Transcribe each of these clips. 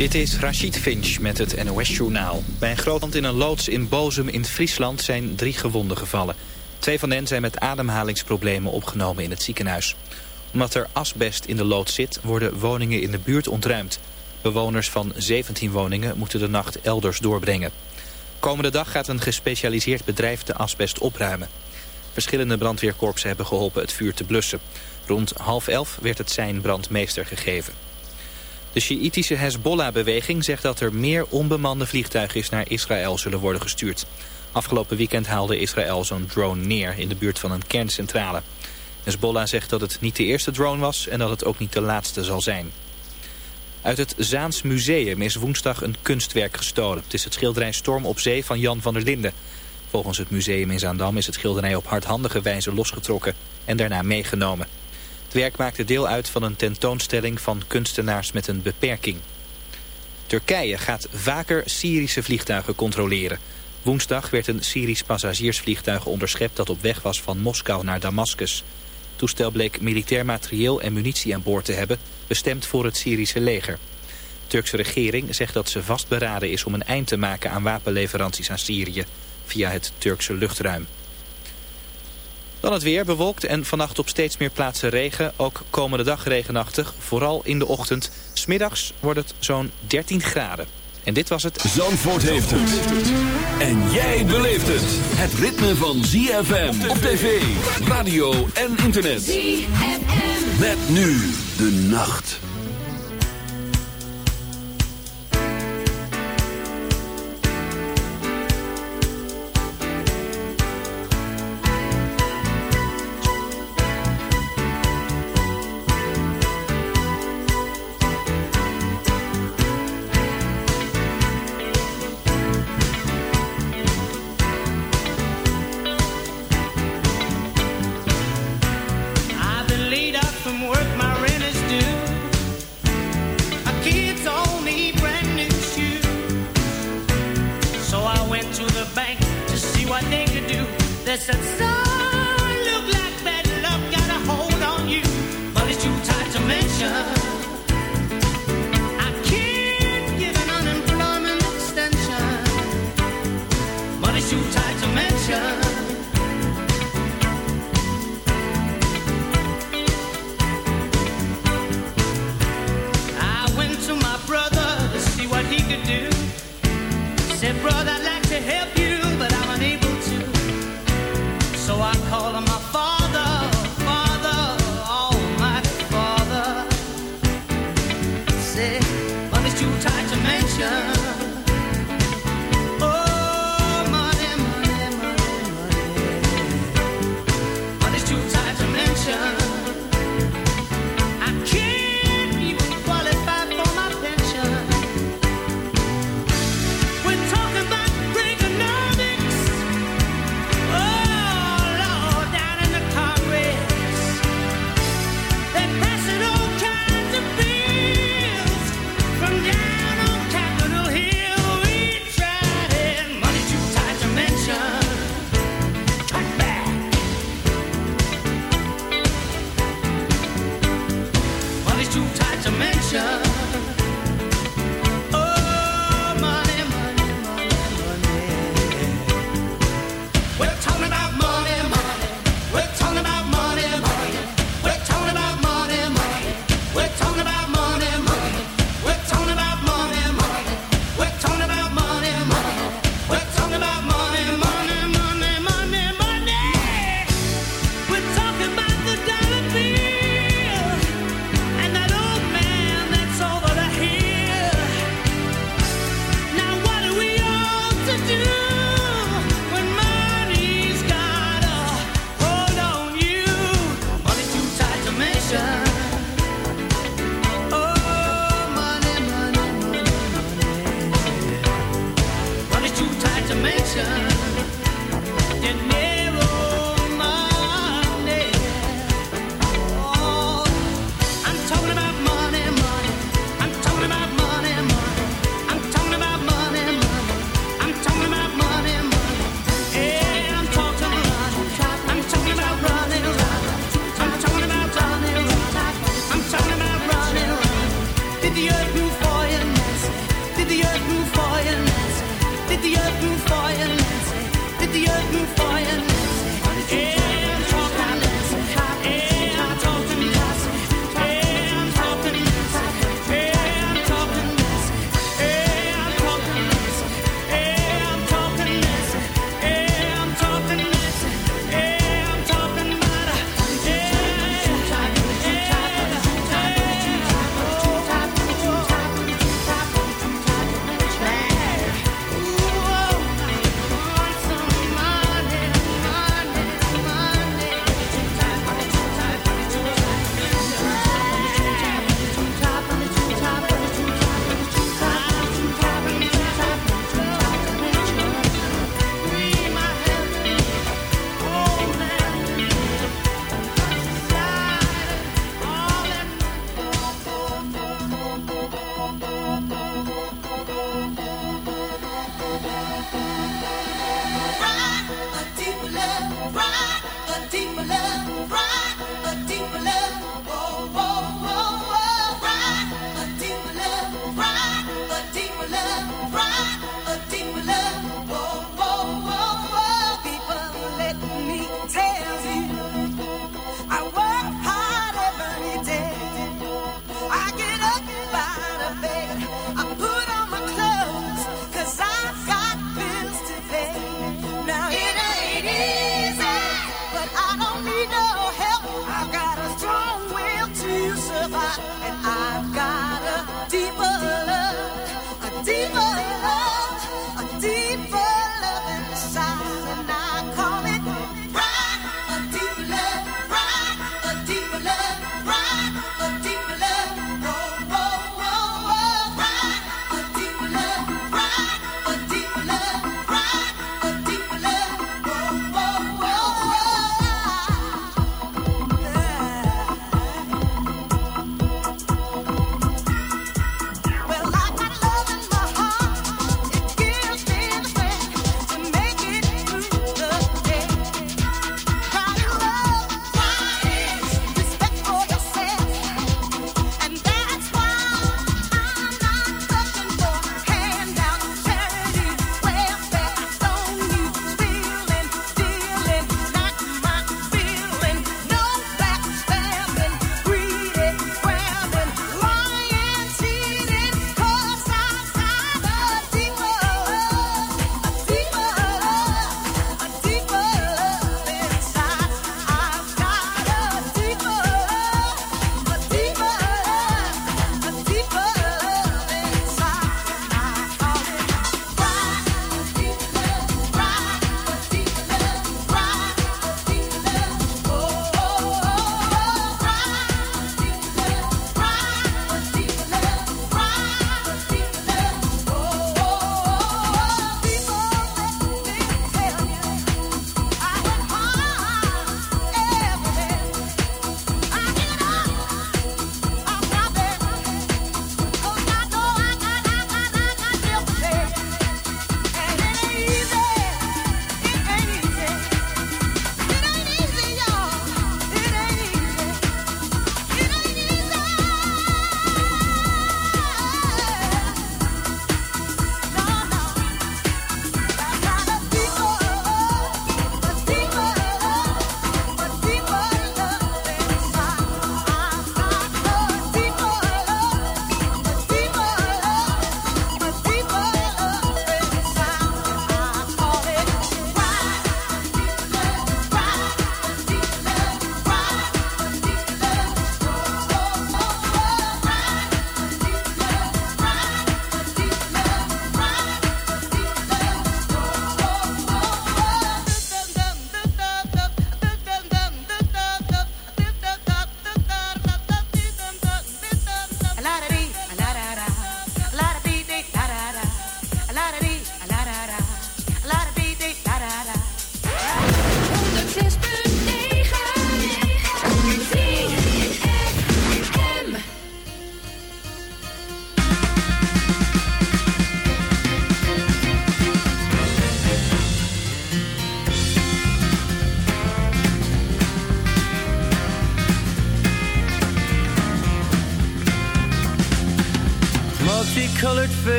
Dit is Rachid Finch met het NOS-journaal. Bij een groot land in een loods in Bozum in Friesland zijn drie gewonden gevallen. Twee van hen zijn met ademhalingsproblemen opgenomen in het ziekenhuis. Omdat er asbest in de loods zit, worden woningen in de buurt ontruimd. Bewoners van 17 woningen moeten de nacht elders doorbrengen. Komende dag gaat een gespecialiseerd bedrijf de asbest opruimen. Verschillende brandweerkorpsen hebben geholpen het vuur te blussen. Rond half elf werd het zijn brandmeester gegeven. De Sjiïtische Hezbollah-beweging zegt dat er meer onbemande vliegtuigen naar Israël zullen worden gestuurd. Afgelopen weekend haalde Israël zo'n drone neer in de buurt van een kerncentrale. Hezbollah zegt dat het niet de eerste drone was en dat het ook niet de laatste zal zijn. Uit het Zaans Museum is woensdag een kunstwerk gestolen. Het is het schilderij Storm op Zee van Jan van der Linden. Volgens het museum in Zaandam is het schilderij op hardhandige wijze losgetrokken en daarna meegenomen. Het werk maakte deel uit van een tentoonstelling van kunstenaars met een beperking. Turkije gaat vaker Syrische vliegtuigen controleren. Woensdag werd een Syrisch passagiersvliegtuig onderschept dat op weg was van Moskou naar Damascus. Het toestel bleek militair materieel en munitie aan boord te hebben, bestemd voor het Syrische leger. De Turkse regering zegt dat ze vastberaden is om een eind te maken aan wapenleveranties aan Syrië via het Turkse luchtruim. Dan het weer, bewolkt en vannacht op steeds meer plaatsen regen. Ook komende dag regenachtig, vooral in de ochtend. Smiddags wordt het zo'n 13 graden. En dit was het... Zandvoort heeft het. En jij beleeft het. Het ritme van ZFM op tv, radio en internet. ZFM. Met nu de nacht.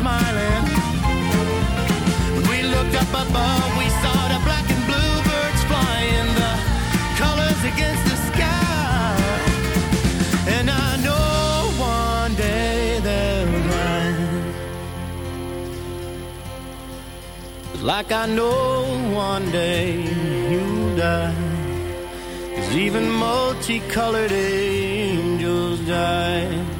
Smiling. When we looked up above, we saw the black and blue birds flying, the colors against the sky. And I know one day they'll rise. Like I know one day you'll die. Cause even multicolored angels die.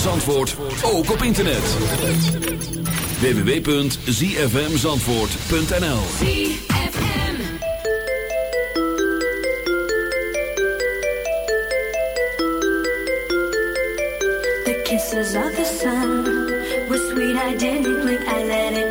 van Zandvoort ook op internet. www.zfmzandvoort.nl The kisses of the sun were sweet, I didn't blink, I let it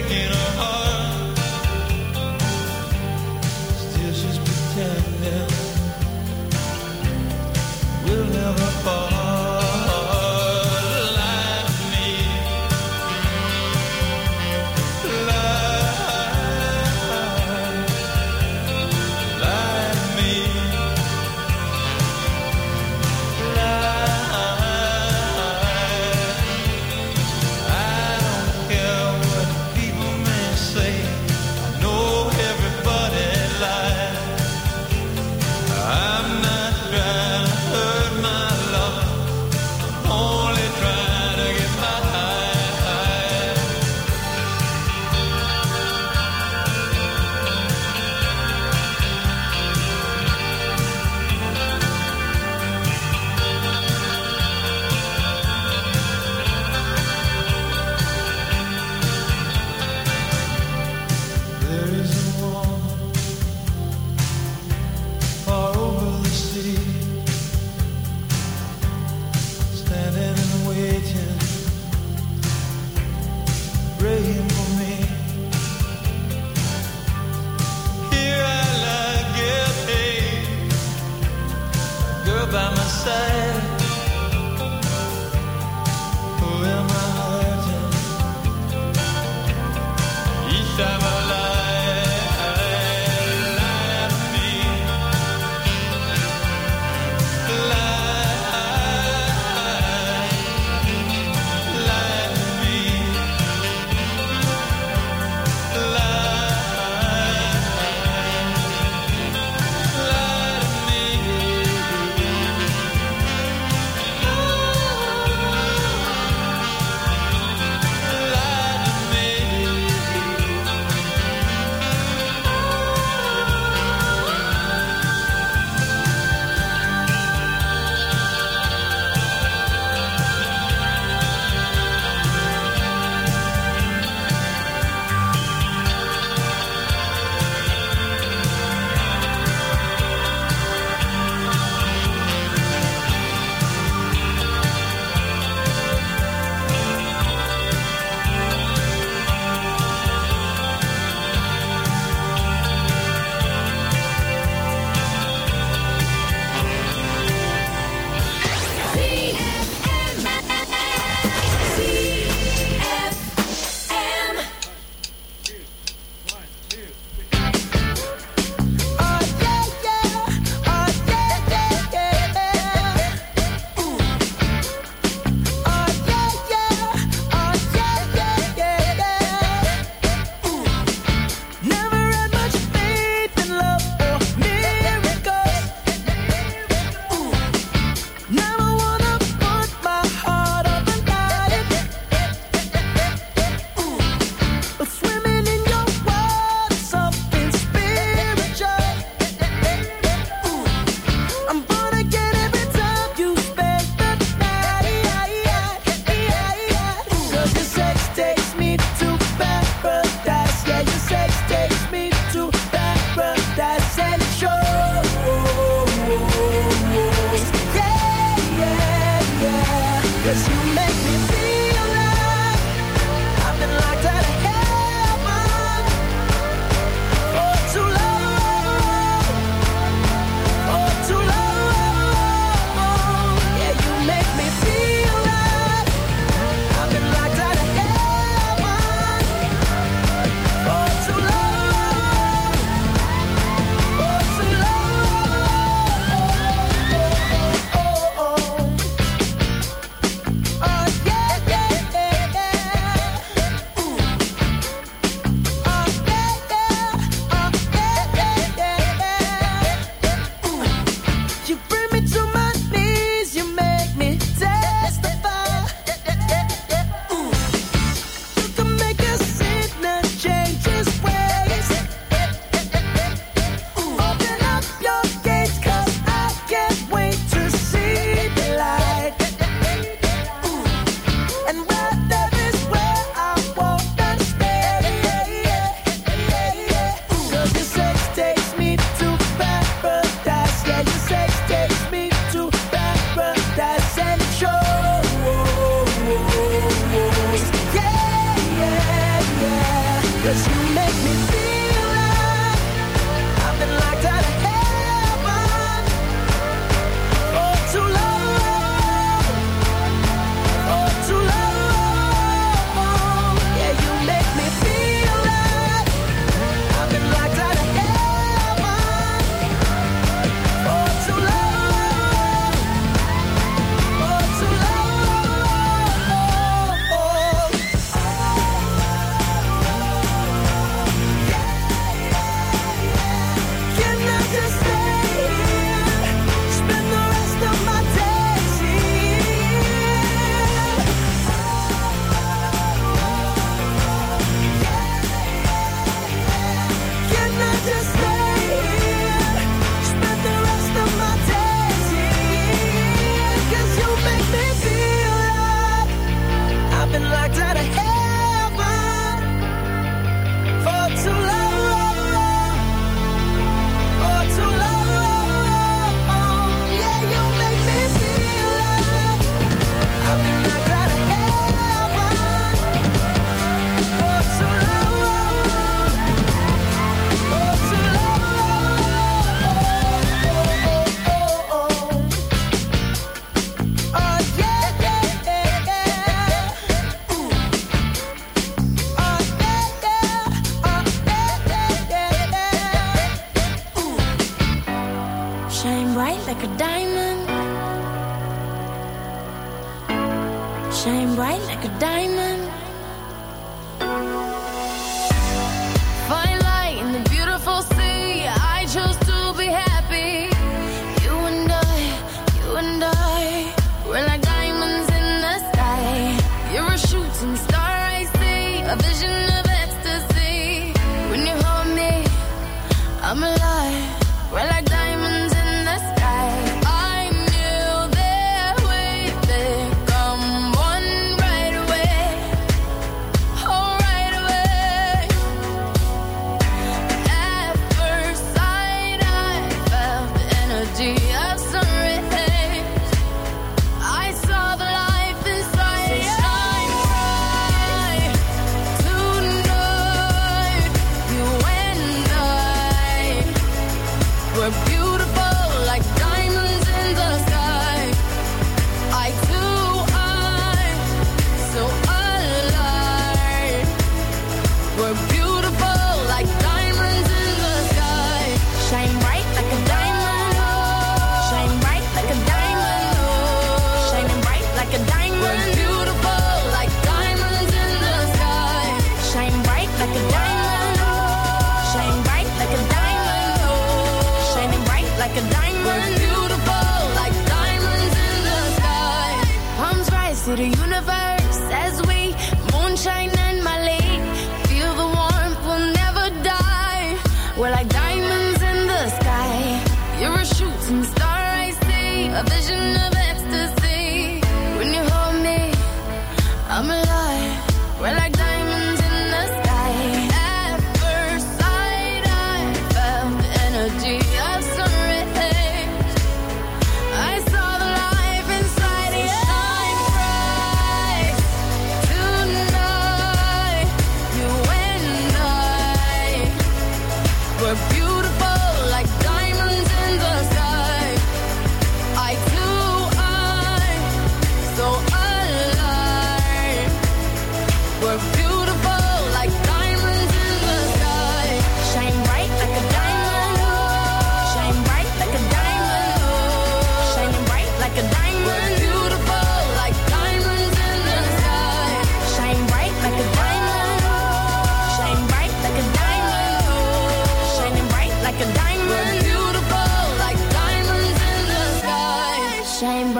breaking her heart.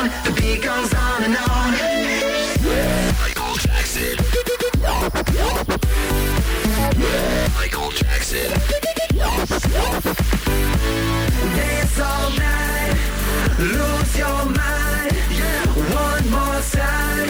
Gone, the beat goes on and on. Michael Jackson. Michael Jackson. Dance all night, lose your mind. One more time,